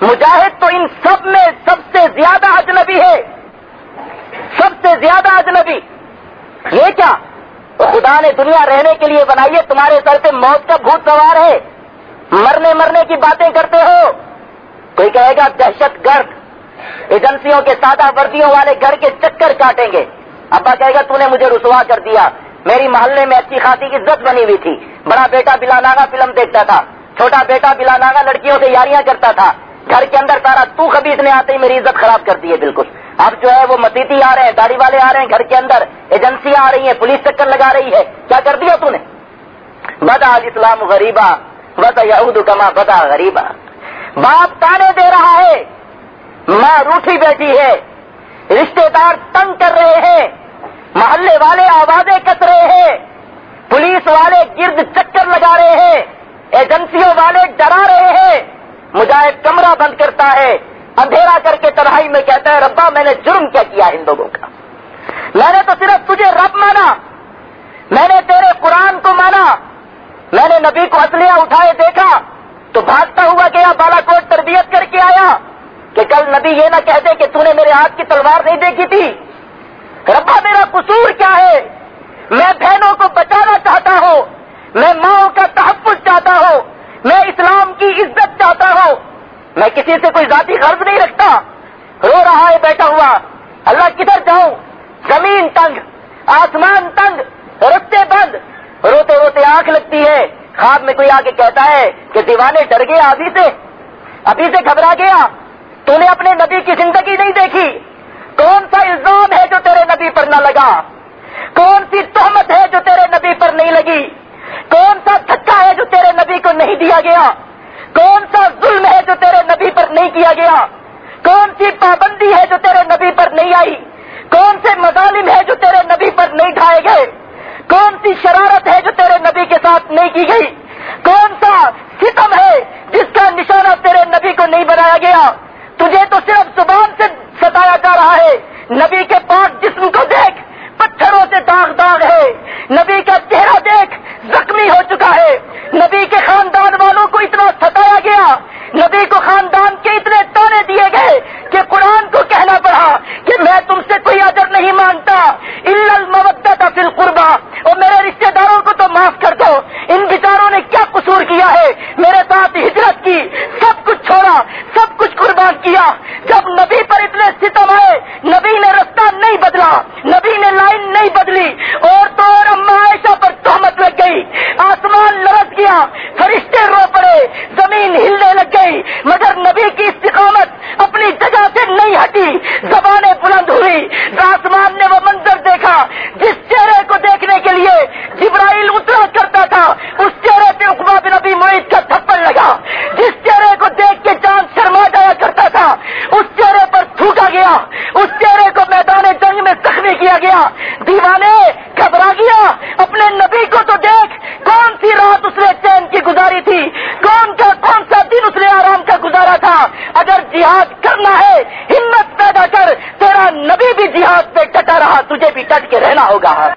مجاہد تو ان سب میں سب سے زیادہ اجنبی ہے۔ سب سے زیادہ اجنبی۔ یہ کیا؟ خدا نے دنیا رہنے کے لیے بنائی ہے تمہارے سر پہ موت کا بھوت سوار ہے۔ مرنے مرنے کی باتیں کرتے ہو۔ کوئی کہے گا، دہشت گرد۔ ایجنسیوں کے سادہ وردیوں والے گھر کے چکر کاٹیں گے۔ ابا کہے گا تو نے مجھے رسوا کر دیا۔ میری محلے میں اچھی خاصی کی عزت بنی ہوئی تھی۔ بڑا بیٹا بلا ناگا فلم دیکھتا تھا۔ چھوٹا بیٹا بلا ناگا لڑکیوں سے یاریاں کرتا تھا۔ گھر کے اندر سارا تو خبیصنے آتے ہی میری عزت خراب کر دی ہے بالکل۔ اب جو ہے وہ مسیتی آ رہے ہیں داڑھی والے آ رہے ہیں، گھر کے اندر ایجنسیاں آ رہی ہیں، پولیس چکر لگا رہی ہے۔ کیا کر دیا تو نے؟ بدا اسلام غریبا بتا یہود کما بدا غریبا۔ باپ تانے دے رہا ہے، ماں روٹھی بیٹھی ہے رشتے دار تنگ کر رہے ہیں، محلے والے آوازیں کس رہے ہیں، پولیس والے گرد چکر لگا رہے ہیں، ایجنسیوں والے ڈرا رہے ہیں۔ مجاہد کمرہ بند کرتا ہے۔ اندھیرا کر کے تنہائی میں کہتا ہے، ربا، میں نے جرم کیا کیا ان لوگوں کا۔ میں نے تو صرف تجھے رب مانا۔ میں نے تیرے قرآن کو مانا۔ میں نے نبی کو اصلیہ اٹھائے دیکھا۔ تو بھاگتا ہوا گیا بالا کوٹ تربیت کر کے آیا۔ کہ کل نبی یہ نہ کہتے کہ تو نے میرے ہاتھ کی تلوار نہیں دیکھی تھی۔ ربا، میرا قصور کیا ہے؟ میں بہنوں کو بچانا چاہتا ہوں۔ میں ماؤں کا تحفظ چاہتا ہوں۔ میں اسلام کی عزت چاہتا ہوں۔ میں کسی سے کوئی ذاتی غرض نہیں رکھتا۔ رو رہا ہے، بیٹھا ہوا۔ اللہ کدھر جاؤں؟ زمین تنگ، آسمان تنگ، رستے بند۔ روتے روتے آنکھ لگتی ہے۔ خواب میں کوئی آ کے کہتا ہے کہ دیوانے ڈر گیا ابھی سے۔ ابھی سے گھبرا گیا۔ تو نے اپنے نبی کی زندگی نہیں دیکھی۔ کون سا الزام ہے جو تیرے نبی پر نہ لگا؟ کون سی تہمت ہے جو تیرے نبی پر نہیں لگی؟ کون سا دھکا ہے جو تیرے نبی کو نہیں دیا گیا؟ کون سا ظلم ہے جو تیرے نبی پر نہیں کیا گیا؟ کون سی پابندی ہے جو تیرے نبی پر نہیں آئی؟ کون سے مظالم ہے جو تیرے نبی پر نہیں ڈھائے گئے؟ کون سی شرارت ہے جو تیرے نبی کے ساتھ نہیں کی گئی؟ کون سا ستم ہے جس کا نشانہ تیرے نبی کو نہیں بنایا گیا؟ تجھے تو صرف زبان سے ستایا جا رہا ہے۔ نبی کے پاس جسم کو دیکھ، پتھروں سے داغ داغ ہے۔ نبی کا چہرہ دیکھ، زخمی ہو چکا ہے۔ نبی کے خاندان والوں کو اتنا ستایا گیا نبی کو خاندان کے اتنے تانے دیے گئے کہ قرآن کو کہنا پڑا کہ میں تم سے کوئی اجر نہیں مانتا المبت فل قربا اور میرے رشتے داروں کو تو معاف کر دو ان بیچاروں نے کیا قصور کیا ہے میرے ساتھ ہجرت کی سب کچھ چھوڑا سب کچھ قربان کیا جب نبی پر اتنے ستم آئے نبی نے رستہ نہیں بدلا نبی نے لائن نہیں بدلی اور تو اور عائشہ پر تہمت لگ گئی۔ آسمان لرس گیا، فرشتے رو پڑے، زمین ہلنے لگ گئی، مگر نبی کی استقامت اپنی جگہ سے نہیں ہٹی، زبانیں بلند ہوئی۔ آسمان نے وہ منظر دیکھا، جس چہرے کو دیکھنے کے لیے جبرائیل اترا کرتا تھا، اس چہرے پہ اقبا بن نبی معیت کا تھپڑ لگا۔ جس چہرے کو دیکھ کے چاند شرما جایا کرتا تھا، اس چہرے پر تھوکا گیا، اس چہرے کو میدان جنگ میں زخمی کیا گیا، دیوانے گھبرا گیا۔ اپنے نبی کو تو دیکھ، کون سی رات اس نے چین کی گزاری تھی؟ کون کا، کون سا دن اس نے آرام کا گزارا تھا؟ اگر جہاد کرنا ہے، ہمت پیدا کر، تیرا نبی بھی جہاد پہ ٹٹا رہا، تجھے بھی ٹٹ کے رہنا ہوگا۔